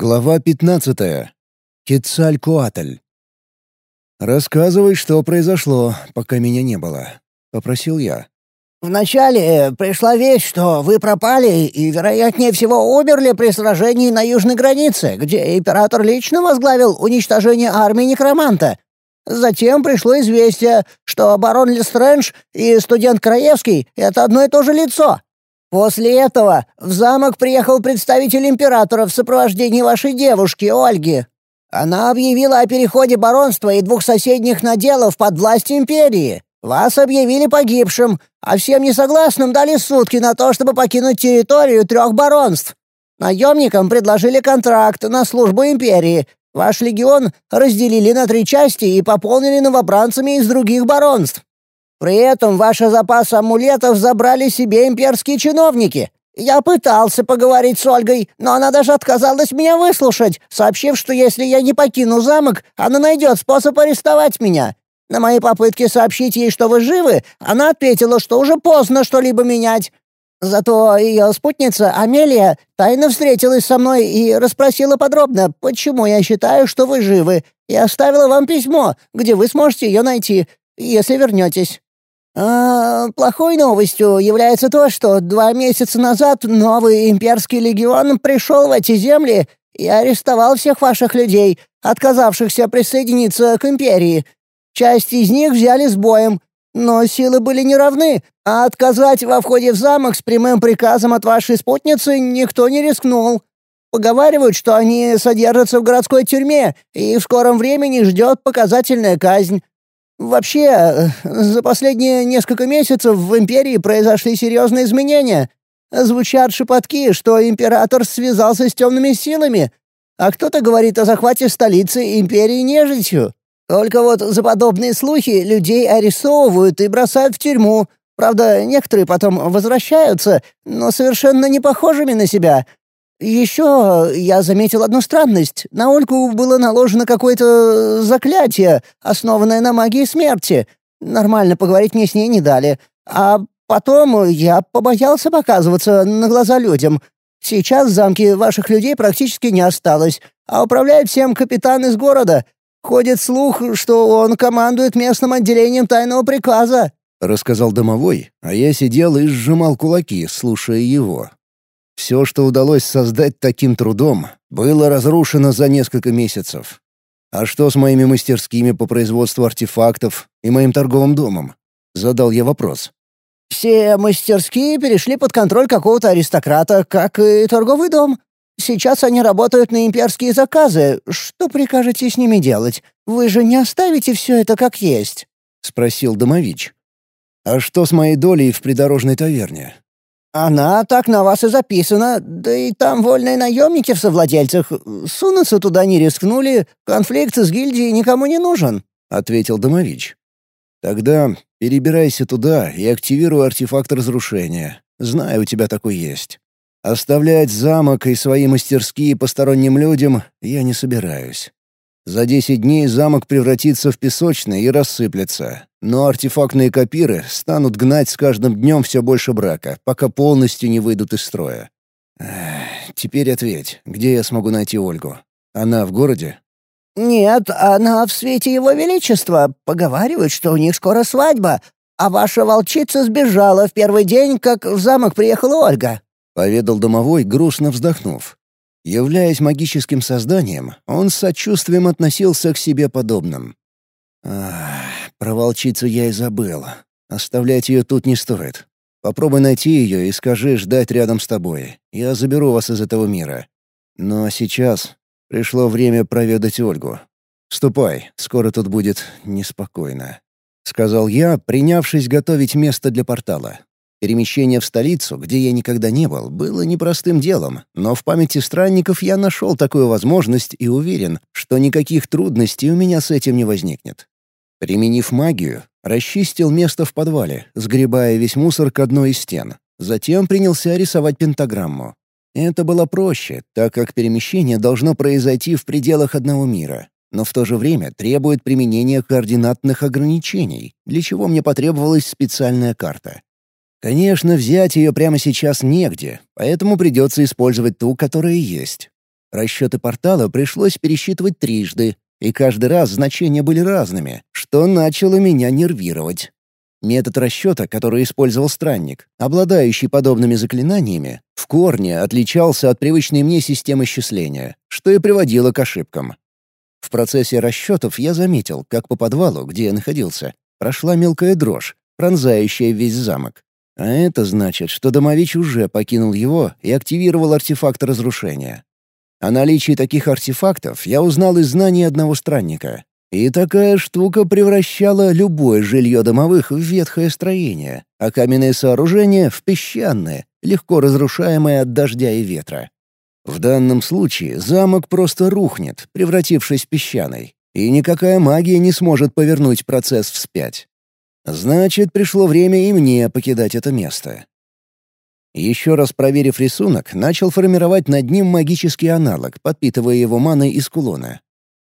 Глава 15. Кецалькуатль. «Рассказывай, что произошло, пока меня не было», — попросил я. «Вначале э, пришла весть, что вы пропали и, вероятнее всего, умерли при сражении на южной границе, где император лично возглавил уничтожение армии Некроманта. Затем пришло известие, что барон Лестрэндж и студент Краевский — это одно и то же лицо. После этого в замок приехал представитель императора в сопровождении вашей девушки, Ольги. Она объявила о переходе баронства и двух соседних наделов под власть империи. Вас объявили погибшим, а всем несогласным дали сутки на то, чтобы покинуть территорию трех баронств. Наемникам предложили контракт на службу империи. Ваш легион разделили на три части и пополнили новобранцами из других баронств. При этом ваши запасы амулетов забрали себе имперские чиновники. Я пытался поговорить с Ольгой, но она даже отказалась меня выслушать, сообщив, что если я не покину замок, она найдет способ арестовать меня. На мои попытки сообщить ей, что вы живы, она ответила, что уже поздно что-либо менять. Зато ее спутница Амелия тайно встретилась со мной и расспросила подробно, почему я считаю, что вы живы, и оставила вам письмо, где вы сможете ее найти, если вернетесь. А плохой новостью является то, что два месяца назад новый имперский легион пришел в эти земли и арестовал всех ваших людей, отказавшихся присоединиться к империи. Часть из них взяли с боем, но силы были неравны, а отказать во входе в замок с прямым приказом от вашей спутницы никто не рискнул. Поговаривают, что они содержатся в городской тюрьме, и в скором времени ждет показательная казнь. Вообще, э, за последние несколько месяцев в империи произошли серьезные изменения. Звучат шепотки, что император связался с темными силами, а кто-то говорит о захвате столицы империи нежитью. Только вот за подобные слухи людей арестовывают и бросают в тюрьму. Правда, некоторые потом возвращаются, но совершенно не похожими на себя — еще я заметил одну странность. На Ольгу было наложено какое-то заклятие, основанное на магии смерти. Нормально поговорить мне с ней не дали. А потом я побоялся показываться на глаза людям. Сейчас в замке ваших людей практически не осталось, а управляет всем капитан из города. Ходит слух, что он командует местным отделением тайного приказа», — рассказал домовой, а я сидел и сжимал кулаки, слушая его. Все, что удалось создать таким трудом, было разрушено за несколько месяцев. А что с моими мастерскими по производству артефактов и моим торговым домом? Задал я вопрос. Все мастерские перешли под контроль какого-то аристократа, как и торговый дом. Сейчас они работают на имперские заказы. Что прикажете с ними делать? Вы же не оставите все это как есть?» — спросил Домович. «А что с моей долей в придорожной таверне? «Она так на вас и записана, да и там вольные наемники в совладельцах. Сунуться туда не рискнули, конфликт с гильдией никому не нужен», — ответил Домович. «Тогда перебирайся туда и активируй артефакт разрушения. Знаю, у тебя такой есть. Оставлять замок и свои мастерские посторонним людям я не собираюсь. За десять дней замок превратится в песочный и рассыплется, но артефактные копиры станут гнать с каждым днем все больше брака, пока полностью не выйдут из строя. Эх, теперь ответь, где я смогу найти Ольгу? Она в городе? «Нет, она в свете его величества. Поговаривают, что у них скоро свадьба, а ваша волчица сбежала в первый день, как в замок приехала Ольга», — поведал домовой, грустно вздохнув. Являясь магическим созданием, он с сочувствием относился к себе подобным. Ах, про волчицу я и забыл. Оставлять ее тут не стоит. Попробуй найти ее и скажи ждать рядом с тобой. Я заберу вас из этого мира. Но сейчас пришло время проведать Ольгу. Ступай, скоро тут будет неспокойно», — сказал я, принявшись готовить место для портала. Перемещение в столицу, где я никогда не был, было непростым делом, но в памяти странников я нашел такую возможность и уверен, что никаких трудностей у меня с этим не возникнет. Применив магию, расчистил место в подвале, сгребая весь мусор к одной из стен. Затем принялся рисовать пентаграмму. Это было проще, так как перемещение должно произойти в пределах одного мира, но в то же время требует применения координатных ограничений, для чего мне потребовалась специальная карта. Конечно, взять ее прямо сейчас негде, поэтому придется использовать ту, которая есть. Расчеты портала пришлось пересчитывать трижды, и каждый раз значения были разными, что начало меня нервировать. Метод расчета, который использовал странник, обладающий подобными заклинаниями, в корне отличался от привычной мне системы счисления, что и приводило к ошибкам. В процессе расчетов я заметил, как по подвалу, где я находился, прошла мелкая дрожь, пронзающая весь замок. А это значит, что Домович уже покинул его и активировал артефакт разрушения. О наличии таких артефактов я узнал из знаний одного странника, и такая штука превращала любое жилье домовых в ветхое строение, а каменные сооружения — в песчаные, легко разрушаемые от дождя и ветра. В данном случае замок просто рухнет, превратившись в песчаный, и никакая магия не сможет повернуть процесс вспять. Значит, пришло время и мне покидать это место. Еще раз проверив рисунок, начал формировать над ним магический аналог, подпитывая его маной из кулона.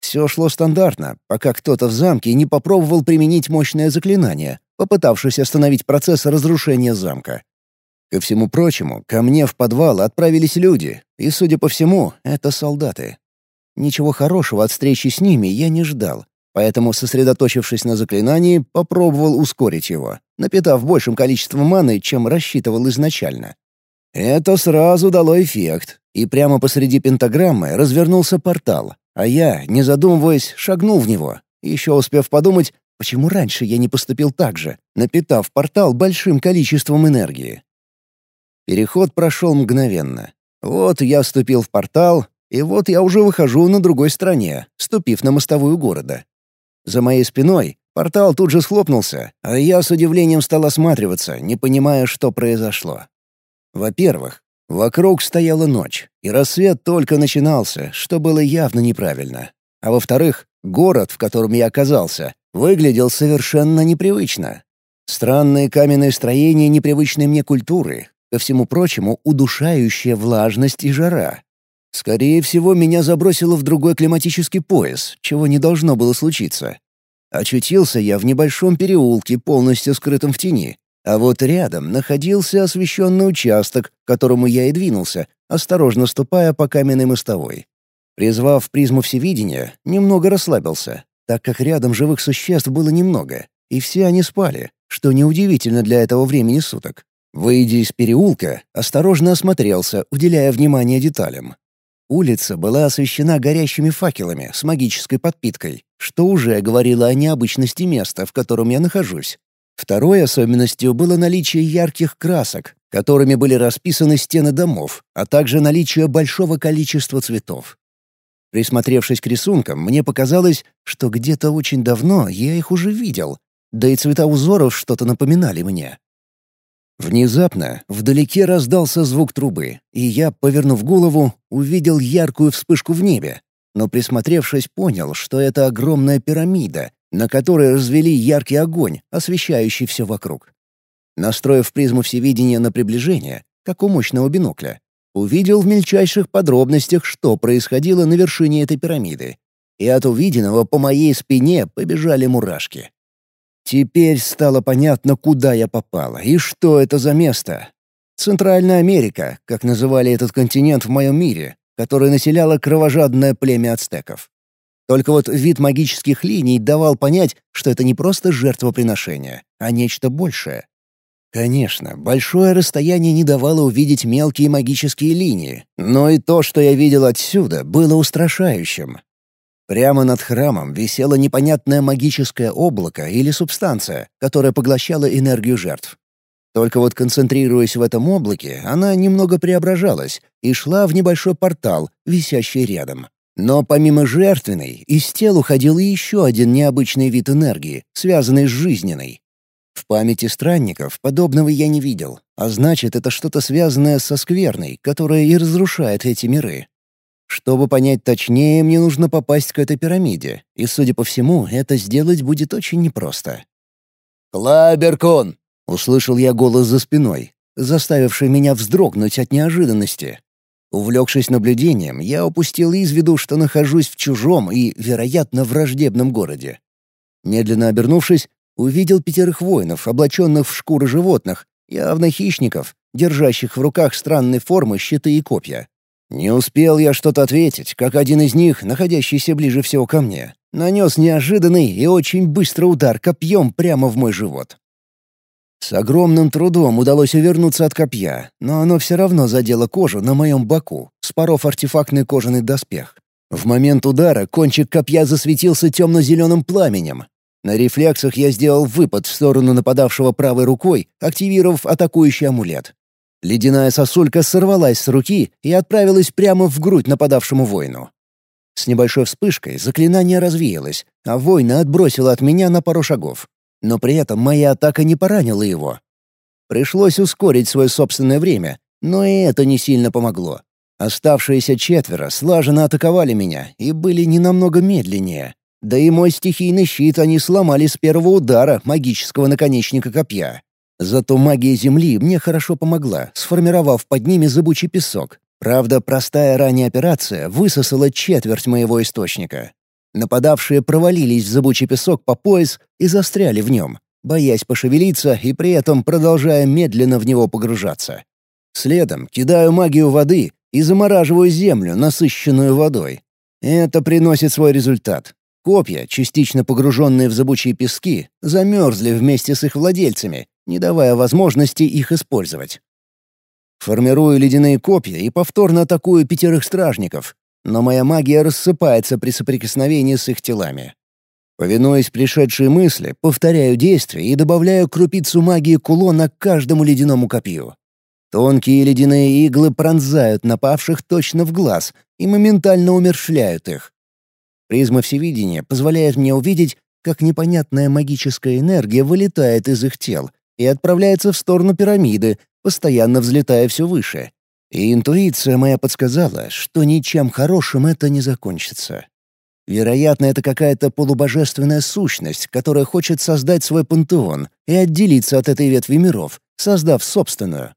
Все шло стандартно, пока кто-то в замке не попробовал применить мощное заклинание, попытавшись остановить процесс разрушения замка. Ко всему прочему, ко мне в подвал отправились люди, и, судя по всему, это солдаты. Ничего хорошего от встречи с ними я не ждал, поэтому, сосредоточившись на заклинании, попробовал ускорить его, напитав большим количеством маны, чем рассчитывал изначально. Это сразу дало эффект, и прямо посреди пентаграммы развернулся портал, а я, не задумываясь, шагнул в него, еще успев подумать, почему раньше я не поступил так же, напитав портал большим количеством энергии. Переход прошел мгновенно. Вот я вступил в портал, и вот я уже выхожу на другой стороне, ступив на мостовую города. За моей спиной портал тут же схлопнулся, а я с удивлением стал осматриваться, не понимая, что произошло. Во-первых, Вокруг стояла ночь, и рассвет только начинался, что было явно неправильно. А во-вторых, город, в котором я оказался, выглядел совершенно непривычно. Странные каменные строения непривычной мне культуры, ко всему прочему, удушающая влажность и жара. Скорее всего, меня забросило в другой климатический пояс, чего не должно было случиться. Очутился я в небольшом переулке, полностью скрытом в тени, а вот рядом находился освещенный участок, к которому я и двинулся, осторожно ступая по каменной мостовой. Призвав призму всевидения, немного расслабился, так как рядом живых существ было немного, и все они спали, что неудивительно для этого времени суток. Выйдя из переулка, осторожно осмотрелся, уделяя внимание деталям. Улица была освещена горящими факелами с магической подпиткой, что уже говорило о необычности места, в котором я нахожусь, Второй особенностью было наличие ярких красок, которыми были расписаны стены домов, а также наличие большого количества цветов. Присмотревшись к рисункам, мне показалось, что где-то очень давно я их уже видел, да и цвета узоров что-то напоминали мне. Внезапно вдалеке раздался звук трубы, и я, повернув голову, увидел яркую вспышку в небе, но присмотревшись, понял, что это огромная пирамида, на которой развели яркий огонь, освещающий все вокруг. Настроив призму всевидения на приближение, как у мощного бинокля, увидел в мельчайших подробностях, что происходило на вершине этой пирамиды. И от увиденного по моей спине побежали мурашки. Теперь стало понятно, куда я попала и что это за место. Центральная Америка, как называли этот континент в моем мире, который населяло кровожадное племя ацтеков. Только вот вид магических линий давал понять, что это не просто жертвоприношение, а нечто большее. Конечно, большое расстояние не давало увидеть мелкие магические линии, но и то, что я видел отсюда, было устрашающим. Прямо над храмом висело непонятное магическое облако или субстанция, которая поглощала энергию жертв. Только вот концентрируясь в этом облаке, она немного преображалась и шла в небольшой портал, висящий рядом. Но помимо жертвенной, из тел уходил еще один необычный вид энергии, связанный с жизненной. В памяти странников подобного я не видел, а значит, это что-то связанное со скверной, которая и разрушает эти миры. Чтобы понять точнее, мне нужно попасть к этой пирамиде, и, судя по всему, это сделать будет очень непросто. «Клаберкон!» — услышал я голос за спиной, заставивший меня вздрогнуть от неожиданности. Увлекшись наблюдением, я упустил из виду, что нахожусь в чужом и, вероятно, враждебном городе. Медленно обернувшись, увидел пятерых воинов, облаченных в шкуры животных, явно хищников, держащих в руках странной формы щиты и копья. Не успел я что-то ответить, как один из них, находящийся ближе всего ко мне, нанес неожиданный и очень быстрый удар копьем прямо в мой живот. С огромным трудом удалось увернуться от копья, но оно все равно задело кожу на моем боку, споров артефактный кожаный доспех. В момент удара кончик копья засветился темно-зеленым пламенем. На рефлексах я сделал выпад в сторону нападавшего правой рукой, активировав атакующий амулет. Ледяная сосулька сорвалась с руки и отправилась прямо в грудь нападавшему воину. С небольшой вспышкой заклинание развеялось, а воина отбросило от меня на пару шагов. Но при этом моя атака не поранила его. Пришлось ускорить свое собственное время, но и это не сильно помогло. Оставшиеся четверо слаженно атаковали меня и были не намного медленнее. Да и мой стихийный щит они сломали с первого удара магического наконечника копья. Зато магия Земли мне хорошо помогла, сформировав под ними зыбучий песок. Правда, простая ранняя операция высосала четверть моего источника. Нападавшие провалились в зыбучий песок по пояс и застряли в нем, боясь пошевелиться и при этом продолжая медленно в него погружаться. Следом кидаю магию воды и замораживаю землю, насыщенную водой. Это приносит свой результат. Копья, частично погруженные в зыбучие пески, замерзли вместе с их владельцами, не давая возможности их использовать. Формирую ледяные копья и повторно атакую пятерых стражников, но моя магия рассыпается при соприкосновении с их телами. Повинуясь пришедшей мысли, повторяю действия и добавляю крупицу магии кулона к каждому ледяному копью. Тонкие ледяные иглы пронзают напавших точно в глаз и моментально умершляют их. Призма всевидения позволяет мне увидеть, как непонятная магическая энергия вылетает из их тел и отправляется в сторону пирамиды, постоянно взлетая все выше. И интуиция моя подсказала, что ничем хорошим это не закончится. Вероятно, это какая-то полубожественная сущность, которая хочет создать свой пантеон и отделиться от этой ветви миров, создав собственную.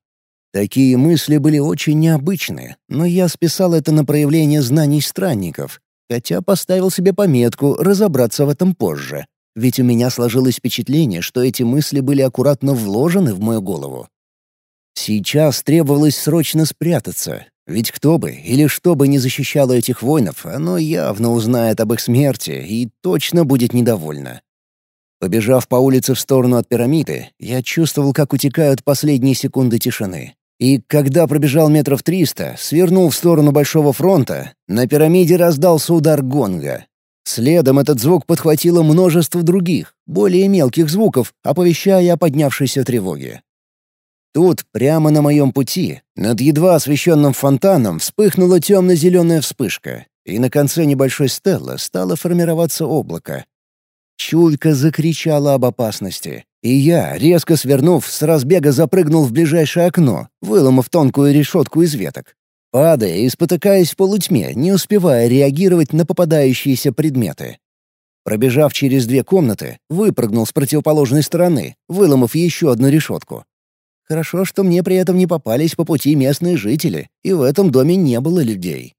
Такие мысли были очень необычные, но я списал это на проявление знаний странников, хотя поставил себе пометку разобраться в этом позже. Ведь у меня сложилось впечатление, что эти мысли были аккуратно вложены в мою голову. Сейчас требовалось срочно спрятаться, ведь кто бы или что бы не защищало этих воинов, оно явно узнает об их смерти и точно будет недовольно. Побежав по улице в сторону от пирамиды, я чувствовал, как утекают последние секунды тишины. И когда пробежал метров триста, свернул в сторону Большого фронта, на пирамиде раздался удар гонга. Следом этот звук подхватило множество других, более мелких звуков, оповещая о поднявшейся тревоге. Тут, прямо на моем пути, над едва освещенным фонтаном вспыхнула темно-зеленая вспышка, и на конце небольшой стелла стало формироваться облако. Чулька закричала об опасности, и я, резко свернув, с разбега запрыгнул в ближайшее окно, выломав тонкую решетку из веток падая и спотыкаясь в полутьме, не успевая реагировать на попадающиеся предметы. Пробежав через две комнаты, выпрыгнул с противоположной стороны, выломав еще одну решетку. Хорошо, что мне при этом не попались по пути местные жители, и в этом доме не было людей.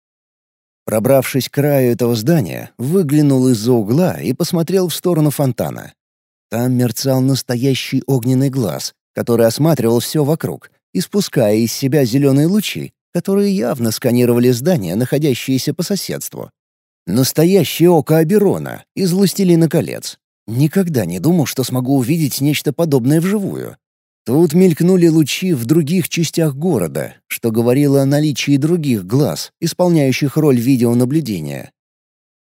Пробравшись к краю этого здания, выглянул из-за угла и посмотрел в сторону фонтана. Там мерцал настоящий огненный глаз, который осматривал все вокруг, испуская из себя зеленые лучи, которые явно сканировали здания, находящиеся по соседству. Настоящее око Аберона из «Властелина колец». Никогда не думал, что смогу увидеть нечто подобное вживую. Тут мелькнули лучи в других частях города, что говорило о наличии других глаз, исполняющих роль видеонаблюдения.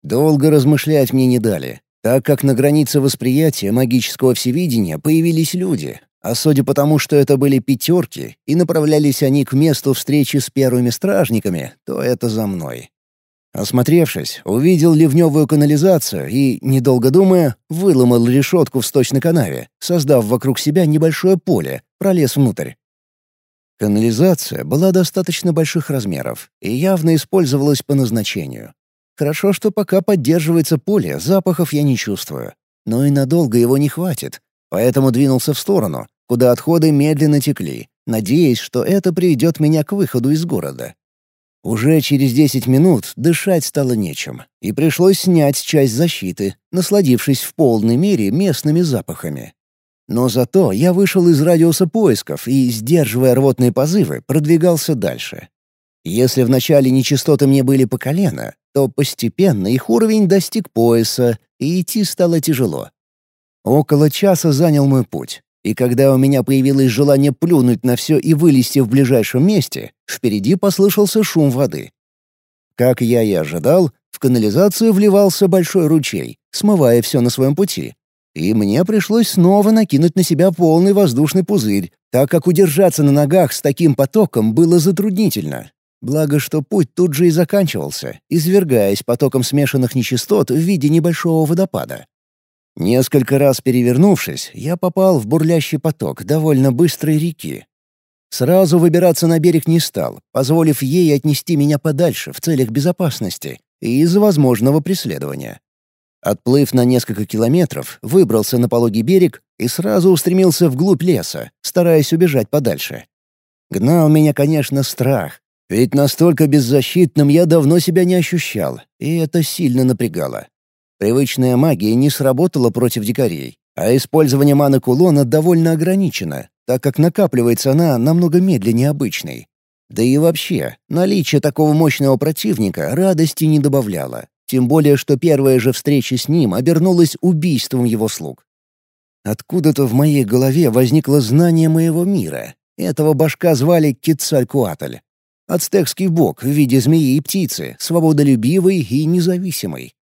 Долго размышлять мне не дали, так как на границе восприятия магического всевидения появились люди, а судя по тому, что это были пятерки, и направлялись они к месту встречи с первыми стражниками, то это за мной. Осмотревшись, увидел ливневую канализацию и, недолго думая, выломал решетку в сточной канаве, создав вокруг себя небольшое поле, пролез внутрь. Канализация была достаточно больших размеров и явно использовалась по назначению. Хорошо, что пока поддерживается поле, запахов я не чувствую. Но и надолго его не хватит, Поэтому двинулся в сторону, куда отходы медленно текли, надеясь, что это приведет меня к выходу из города. Уже через десять минут дышать стало нечем, и пришлось снять часть защиты, насладившись в полной мере местными запахами. Но зато я вышел из радиуса поисков и, сдерживая рвотные позывы, продвигался дальше. Если вначале нечистоты мне были по колено, то постепенно их уровень достиг пояса, и идти стало тяжело. Около часа занял мой путь, и когда у меня появилось желание плюнуть на все и вылезти в ближайшем месте, впереди послышался шум воды. Как я и ожидал, в канализацию вливался большой ручей, смывая все на своем пути. И мне пришлось снова накинуть на себя полный воздушный пузырь, так как удержаться на ногах с таким потоком было затруднительно. Благо, что путь тут же и заканчивался, извергаясь потоком смешанных нечистот в виде небольшого водопада. Несколько раз перевернувшись, я попал в бурлящий поток довольно быстрой реки. Сразу выбираться на берег не стал, позволив ей отнести меня подальше в целях безопасности и из-за возможного преследования. Отплыв на несколько километров, выбрался на пологий берег и сразу устремился вглубь леса, стараясь убежать подальше. Гнал меня, конечно, страх, ведь настолько беззащитным я давно себя не ощущал, и это сильно напрягало. Привычная магия не сработала против дикарей, а использование маны кулона довольно ограничено, так как накапливается она намного медленнее обычной. Да и вообще, наличие такого мощного противника радости не добавляло, тем более что первая же встреча с ним обернулась убийством его слуг. Откуда-то в моей голове возникло знание моего мира. Этого башка звали Кицалькуатль. Ацтекский бог в виде змеи и птицы, свободолюбивый и независимый.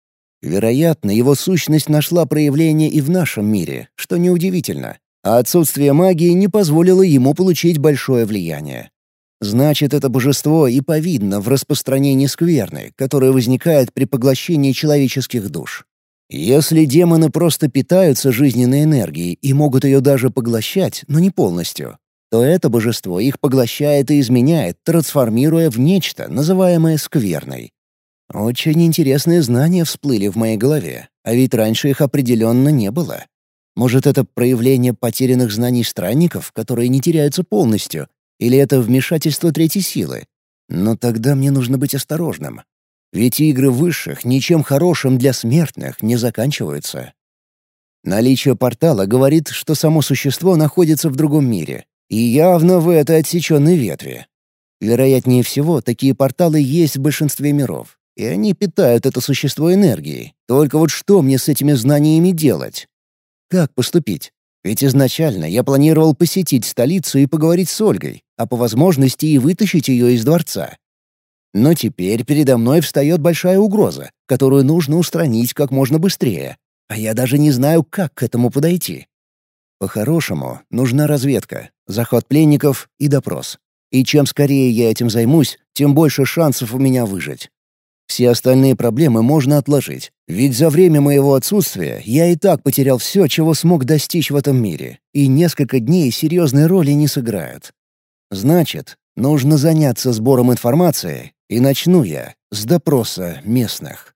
Вероятно, его сущность нашла проявление и в нашем мире, что неудивительно, а отсутствие магии не позволило ему получить большое влияние. Значит, это божество и повидно в распространении скверны, которое возникает при поглощении человеческих душ. Если демоны просто питаются жизненной энергией и могут ее даже поглощать, но не полностью, то это божество их поглощает и изменяет, трансформируя в нечто, называемое скверной. Очень интересные знания всплыли в моей голове, а ведь раньше их определенно не было. Может, это проявление потерянных знаний странников, которые не теряются полностью, или это вмешательство третьей силы? Но тогда мне нужно быть осторожным. Ведь игры высших ничем хорошим для смертных не заканчиваются. Наличие портала говорит, что само существо находится в другом мире, и явно в этой отсеченной ветви. Вероятнее всего, такие порталы есть в большинстве миров, и они питают это существо энергией. Только вот что мне с этими знаниями делать? Как поступить? Ведь изначально я планировал посетить столицу и поговорить с Ольгой, а по возможности и вытащить ее из дворца. Но теперь передо мной встает большая угроза, которую нужно устранить как можно быстрее, а я даже не знаю, как к этому подойти. По-хорошему, нужна разведка, захват пленников и допрос. И чем скорее я этим займусь, тем больше шансов у меня выжить. Все остальные проблемы можно отложить, ведь за время моего отсутствия я и так потерял все, чего смог достичь в этом мире, и несколько дней серьезной роли не сыграют. Значит, нужно заняться сбором информации, и начну я с допроса местных.